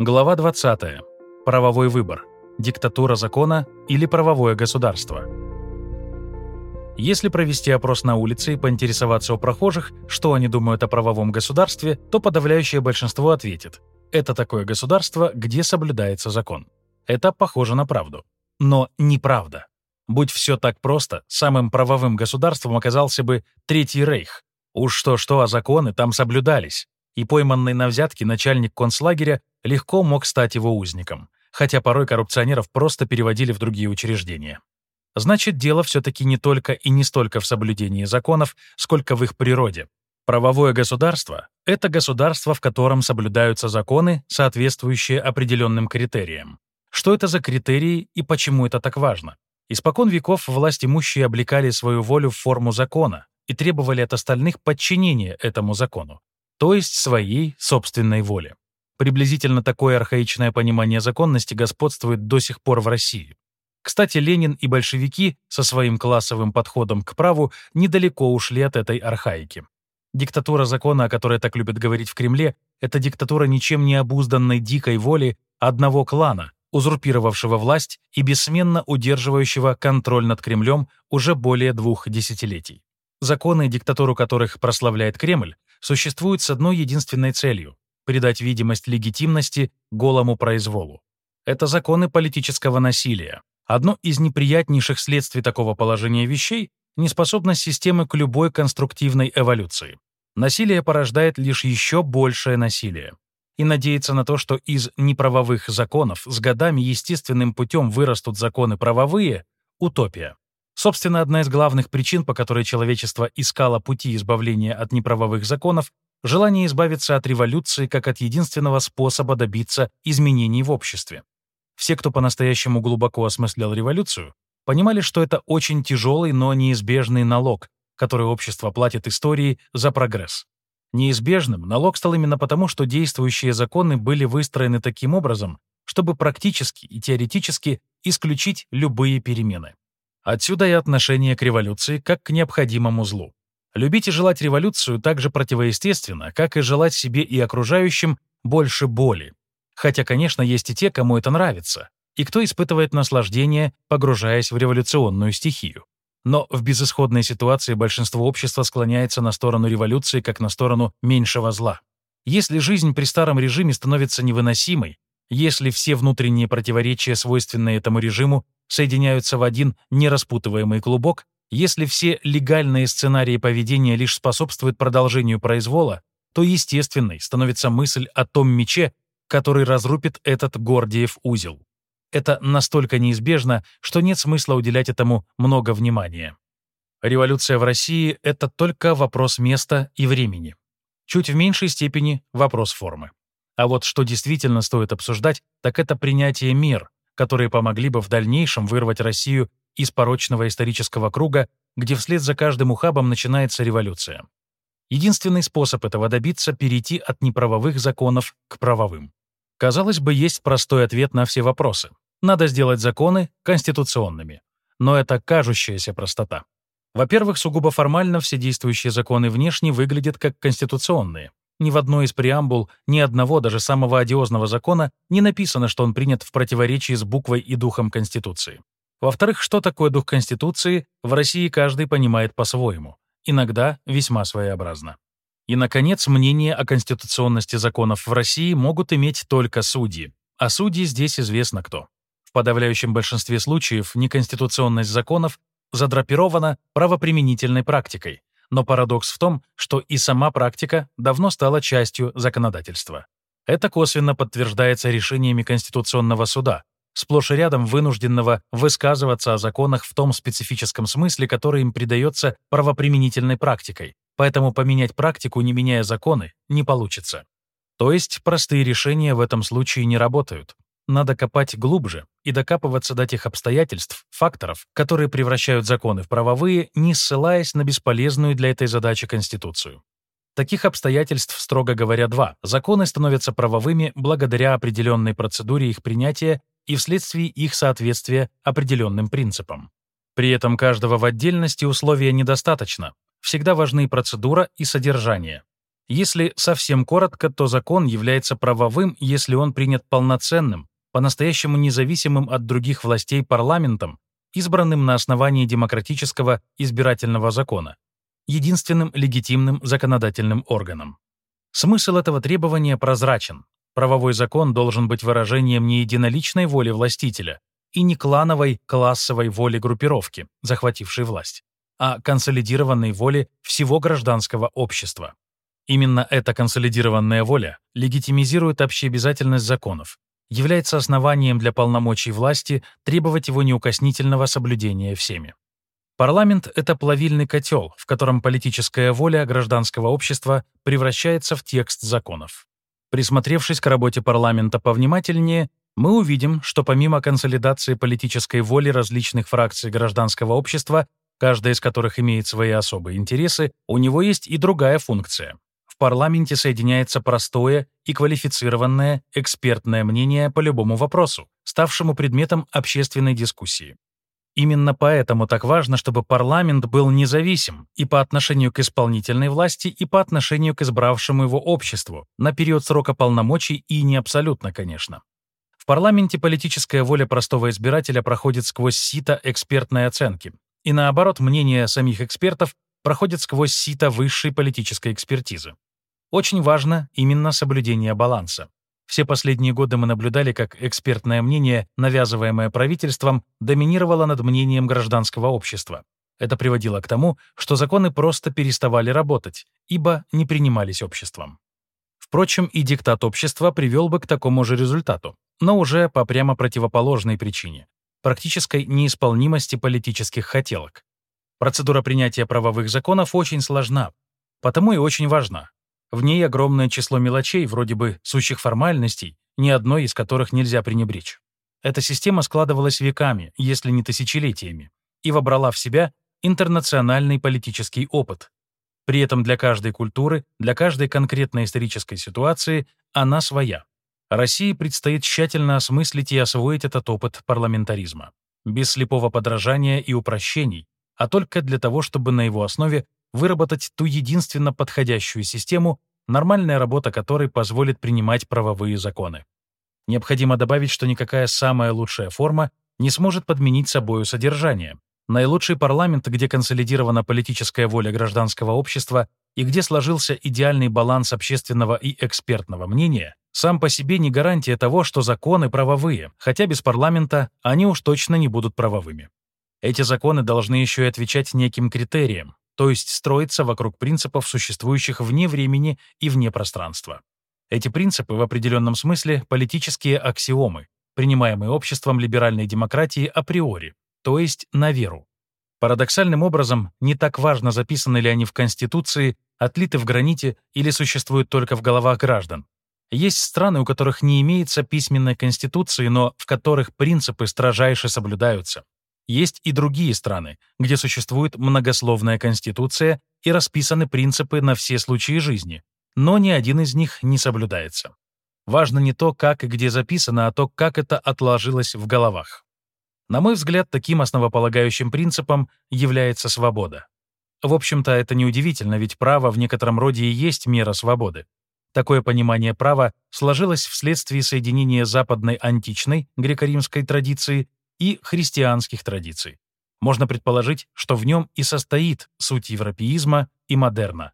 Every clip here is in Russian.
Глава 20. Правовой выбор. Диктатура закона или правовое государство. Если провести опрос на улице и поинтересоваться у прохожих, что они думают о правовом государстве, то подавляющее большинство ответит «это такое государство, где соблюдается закон». Это похоже на правду. Но неправда. Будь все так просто, самым правовым государством оказался бы Третий Рейх. Уж что-что, а законы там соблюдались и пойманный на взятке начальник концлагеря легко мог стать его узником, хотя порой коррупционеров просто переводили в другие учреждения. Значит, дело все-таки не только и не столько в соблюдении законов, сколько в их природе. Правовое государство — это государство, в котором соблюдаются законы, соответствующие определенным критериям. Что это за критерии и почему это так важно? Испокон веков власть имущие облекали свою волю в форму закона и требовали от остальных подчинения этому закону, то есть своей собственной воле. Приблизительно такое архаичное понимание законности господствует до сих пор в России. Кстати, Ленин и большевики со своим классовым подходом к праву недалеко ушли от этой архаики. Диктатура закона, о которой так любят говорить в Кремле, это диктатура ничем не обузданной дикой воли одного клана, узурпировавшего власть и бессменно удерживающего контроль над Кремлем уже более двух десятилетий. Законы, диктатуру которых прославляет Кремль, существуют с одной единственной целью — придать видимость легитимности голому произволу. Это законы политического насилия. Одно из неприятнейших следствий такого положения вещей — неспособность системы к любой конструктивной эволюции. Насилие порождает лишь еще большее насилие. И надеяться на то, что из неправовых законов с годами естественным путем вырастут законы правовые — утопия. Собственно, одна из главных причин, по которой человечество искало пути избавления от неправовых законов, желание избавиться от революции как от единственного способа добиться изменений в обществе. Все, кто по-настоящему глубоко осмыслял революцию, понимали, что это очень тяжелый, но неизбежный налог, который общество платит истории за прогресс. Неизбежным налог стал именно потому, что действующие законы были выстроены таким образом, чтобы практически и теоретически исключить любые перемены. Отсюда и отношение к революции как к необходимому злу. Любить и желать революцию так же противоестественно, как и желать себе и окружающим больше боли. Хотя, конечно, есть и те, кому это нравится, и кто испытывает наслаждение, погружаясь в революционную стихию. Но в безысходной ситуации большинство общества склоняется на сторону революции как на сторону меньшего зла. Если жизнь при старом режиме становится невыносимой, если все внутренние противоречия, свойственные этому режиму, соединяются в один нераспутываемый клубок, если все легальные сценарии поведения лишь способствуют продолжению произвола, то естественной становится мысль о том мече, который разрубит этот Гордиев узел. Это настолько неизбежно, что нет смысла уделять этому много внимания. Революция в России — это только вопрос места и времени. Чуть в меньшей степени — вопрос формы. А вот что действительно стоит обсуждать, так это принятие мер, которые помогли бы в дальнейшем вырвать Россию из порочного исторического круга, где вслед за каждым ухабом начинается революция. Единственный способ этого добиться — перейти от неправовых законов к правовым. Казалось бы, есть простой ответ на все вопросы. Надо сделать законы конституционными. Но это кажущаяся простота. Во-первых, сугубо формально все действующие законы внешне выглядят как конституционные. Ни в одной из преамбул, ни одного, даже самого одиозного закона не написано, что он принят в противоречии с буквой и духом Конституции. Во-вторых, что такое дух Конституции, в России каждый понимает по-своему, иногда весьма своеобразно. И, наконец, мнение о конституционности законов в России могут иметь только судьи, а судьи здесь известно кто. В подавляющем большинстве случаев неконституционность законов задрапирована правоприменительной практикой, но парадокс в том, что и сама практика давно стала частью законодательства. Это косвенно подтверждается решениями Конституционного суда, сплошь и рядом вынужденного высказываться о законах в том специфическом смысле, который им придается правоприменительной практикой. Поэтому поменять практику, не меняя законы, не получится. То есть простые решения в этом случае не работают. Надо копать глубже и докапываться до тех обстоятельств, факторов, которые превращают законы в правовые, не ссылаясь на бесполезную для этой задачи Конституцию. Таких обстоятельств, строго говоря, два. Законы становятся правовыми благодаря определенной процедуре их принятия и вследствие их соответствия определенным принципам. При этом каждого в отдельности условия недостаточно. Всегда важны процедура и содержание. Если совсем коротко, то закон является правовым, если он принят полноценным, по-настоящему независимым от других властей парламентом, избранным на основании демократического избирательного закона, единственным легитимным законодательным органом. Смысл этого требования прозрачен. Правовой закон должен быть выражением не единоличной воли властителя и не клановой классовой воли группировки, захватившей власть, а консолидированной воли всего гражданского общества. Именно эта консолидированная воля легитимизирует общеобязательность законов, является основанием для полномочий власти требовать его неукоснительного соблюдения всеми. Парламент — это плавильный котел, в котором политическая воля гражданского общества превращается в текст законов. Присмотревшись к работе парламента повнимательнее, мы увидим, что помимо консолидации политической воли различных фракций гражданского общества, каждая из которых имеет свои особые интересы, у него есть и другая функция парламенте соединяется простое и квалифицированное экспертное мнение по любому вопросу, ставшему предметом общественной дискуссии. Именно поэтому так важно, чтобы парламент был независим и по отношению к исполнительной власти, и по отношению к избравшему его обществу, на период срока полномочий и не абсолютно, конечно. В парламенте политическая воля простого избирателя проходит сквозь сито экспертной оценки, и наоборот, мнение самих экспертов проходит сквозь сито высшей политической экспертизы. Очень важно именно соблюдение баланса. Все последние годы мы наблюдали, как экспертное мнение, навязываемое правительством, доминировало над мнением гражданского общества. Это приводило к тому, что законы просто переставали работать, ибо не принимались обществом. Впрочем, и диктат общества привел бы к такому же результату, но уже по прямо противоположной причине — практической неисполнимости политических хотелок. Процедура принятия правовых законов очень сложна, потому и очень важна. В ней огромное число мелочей, вроде бы сущих формальностей, ни одной из которых нельзя пренебречь. Эта система складывалась веками, если не тысячелетиями, и вобрала в себя интернациональный политический опыт. При этом для каждой культуры, для каждой конкретной исторической ситуации она своя. России предстоит тщательно осмыслить и освоить этот опыт парламентаризма, без слепого подражания и упрощений, а только для того, чтобы на его основе выработать ту единственно подходящую систему, нормальная работа которой позволит принимать правовые законы. Необходимо добавить, что никакая самая лучшая форма не сможет подменить собою содержание. Наилучший парламент, где консолидирована политическая воля гражданского общества и где сложился идеальный баланс общественного и экспертного мнения, сам по себе не гарантия того, что законы правовые, хотя без парламента они уж точно не будут правовыми. Эти законы должны еще и отвечать неким критериям, то есть строится вокруг принципов, существующих вне времени и вне пространства. Эти принципы в определенном смысле политические аксиомы, принимаемые обществом либеральной демократии априори, то есть на веру. Парадоксальным образом, не так важно, записаны ли они в Конституции, отлиты в граните или существуют только в головах граждан. Есть страны, у которых не имеется письменной конституции, но в которых принципы строжайше соблюдаются. Есть и другие страны, где существует многословная конституция и расписаны принципы на все случаи жизни, но ни один из них не соблюдается. Важно не то, как и где записано, а то, как это отложилось в головах. На мой взгляд, таким основополагающим принципом является свобода. В общем-то, это неудивительно, ведь право в некотором роде и есть мера свободы. Такое понимание права сложилось вследствие соединения западной античной греко-римской традиции и христианских традиций. Можно предположить, что в нем и состоит суть европеизма и модерна.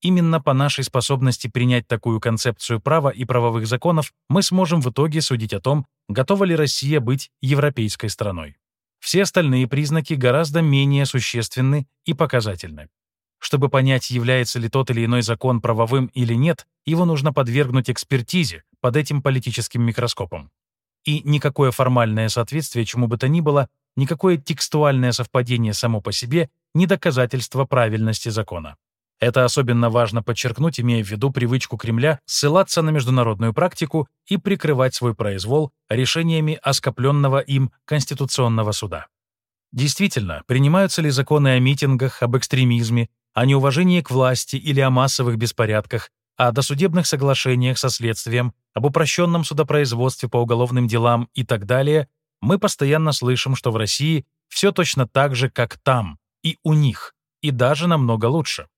Именно по нашей способности принять такую концепцию права и правовых законов мы сможем в итоге судить о том, готова ли Россия быть европейской страной. Все остальные признаки гораздо менее существенны и показательны. Чтобы понять, является ли тот или иной закон правовым или нет, его нужно подвергнуть экспертизе под этим политическим микроскопом и никакое формальное соответствие чему бы то ни было, никакое текстуальное совпадение само по себе не доказательство правильности закона. Это особенно важно подчеркнуть, имея в виду привычку Кремля ссылаться на международную практику и прикрывать свой произвол решениями оскопленного им Конституционного суда. Действительно, принимаются ли законы о митингах, об экстремизме, о неуважении к власти или о массовых беспорядках, о досудебных соглашениях со следствием, об упрощенном судопроизводстве по уголовным делам и так далее, мы постоянно слышим, что в России все точно так же, как там, и у них, и даже намного лучше.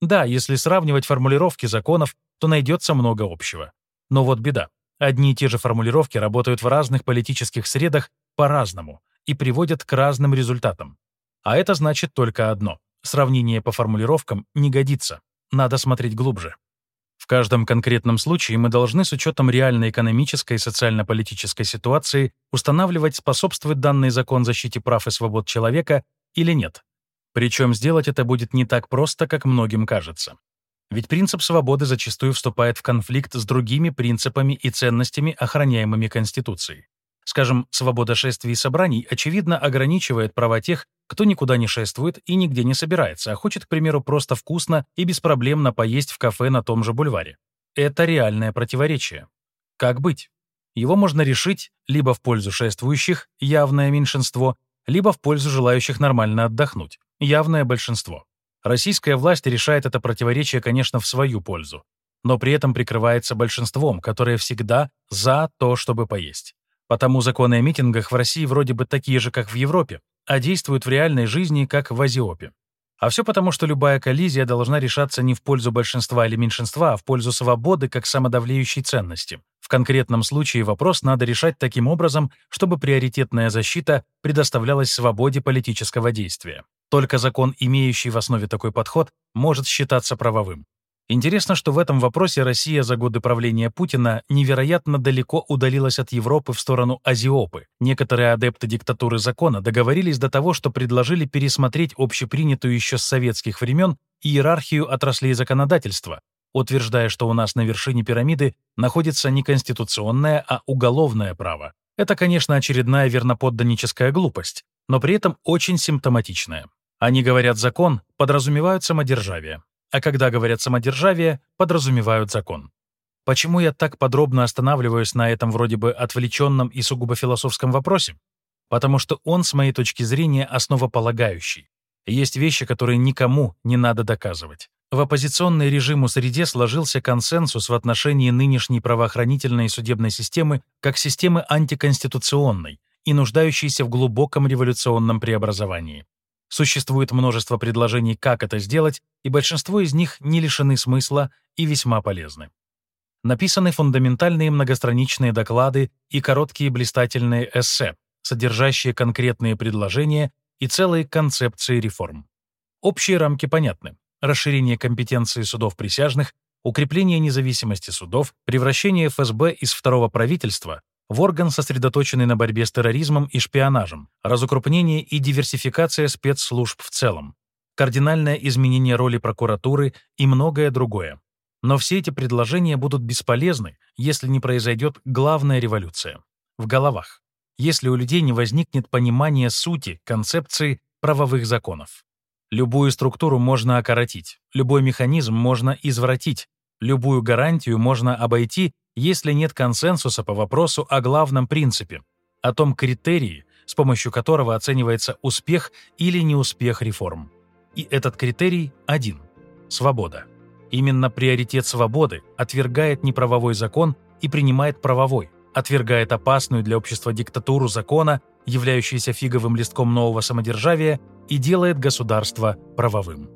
Да, если сравнивать формулировки законов, то найдется много общего. Но вот беда. Одни и те же формулировки работают в разных политических средах по-разному и приводят к разным результатам. А это значит только одно. Сравнение по формулировкам не годится. Надо смотреть глубже. В каждом конкретном случае мы должны с учетом реальной экономической и социально-политической ситуации устанавливать, способствует данный закон защите прав и свобод человека или нет. Причем сделать это будет не так просто, как многим кажется. Ведь принцип свободы зачастую вступает в конфликт с другими принципами и ценностями, охраняемыми Конституцией. Скажем, свобода шествий и собраний, очевидно, ограничивает права тех, кто никуда не шествует и нигде не собирается, а хочет, к примеру, просто вкусно и беспроблемно поесть в кафе на том же бульваре. Это реальное противоречие. Как быть? Его можно решить либо в пользу шествующих, явное меньшинство, либо в пользу желающих нормально отдохнуть, явное большинство. Российская власть решает это противоречие, конечно, в свою пользу, но при этом прикрывается большинством, которое всегда за то, чтобы поесть. Потому законы о митингах в России вроде бы такие же, как в Европе, а действуют в реальной жизни, как в Азиопе. А все потому, что любая коллизия должна решаться не в пользу большинства или меньшинства, а в пользу свободы как самодавлеющей ценности. В конкретном случае вопрос надо решать таким образом, чтобы приоритетная защита предоставлялась свободе политического действия. Только закон, имеющий в основе такой подход, может считаться правовым. Интересно, что в этом вопросе Россия за годы правления Путина невероятно далеко удалилась от Европы в сторону Азиопы. Некоторые адепты диктатуры закона договорились до того, что предложили пересмотреть общепринятую еще с советских времен иерархию отраслей законодательства, утверждая, что у нас на вершине пирамиды находится не конституционное, а уголовное право. Это, конечно, очередная верноподданническая глупость, но при этом очень симптоматичная. Они говорят «закон», подразумевают самодержавие а когда говорят «самодержавие», подразумевают закон. Почему я так подробно останавливаюсь на этом вроде бы отвлеченном и сугубо философском вопросе? Потому что он, с моей точки зрения, основополагающий. Есть вещи, которые никому не надо доказывать. В оппозиционной режиму среде сложился консенсус в отношении нынешней правоохранительной и судебной системы как системы антиконституционной и нуждающейся в глубоком революционном преобразовании. Существует множество предложений, как это сделать, и большинство из них не лишены смысла и весьма полезны. Написаны фундаментальные многостраничные доклады и короткие блистательные эссе, содержащие конкретные предложения и целые концепции реформ. Общие рамки понятны. Расширение компетенции судов присяжных, укрепление независимости судов, превращение ФСБ из второго правительства в орган, сосредоточенный на борьбе с терроризмом и шпионажем, разукрупнение и диверсификация спецслужб в целом, кардинальное изменение роли прокуратуры и многое другое. Но все эти предложения будут бесполезны, если не произойдет главная революция — в головах, если у людей не возникнет понимания сути, концепции правовых законов. Любую структуру можно окоротить, любой механизм можно извратить, любую гарантию можно обойти если нет консенсуса по вопросу о главном принципе, о том критерии, с помощью которого оценивается успех или неуспех реформ. И этот критерий один — свобода. Именно приоритет свободы отвергает неправовой закон и принимает правовой, отвергает опасную для общества диктатуру закона, являющуюся фиговым листком нового самодержавия, и делает государство правовым.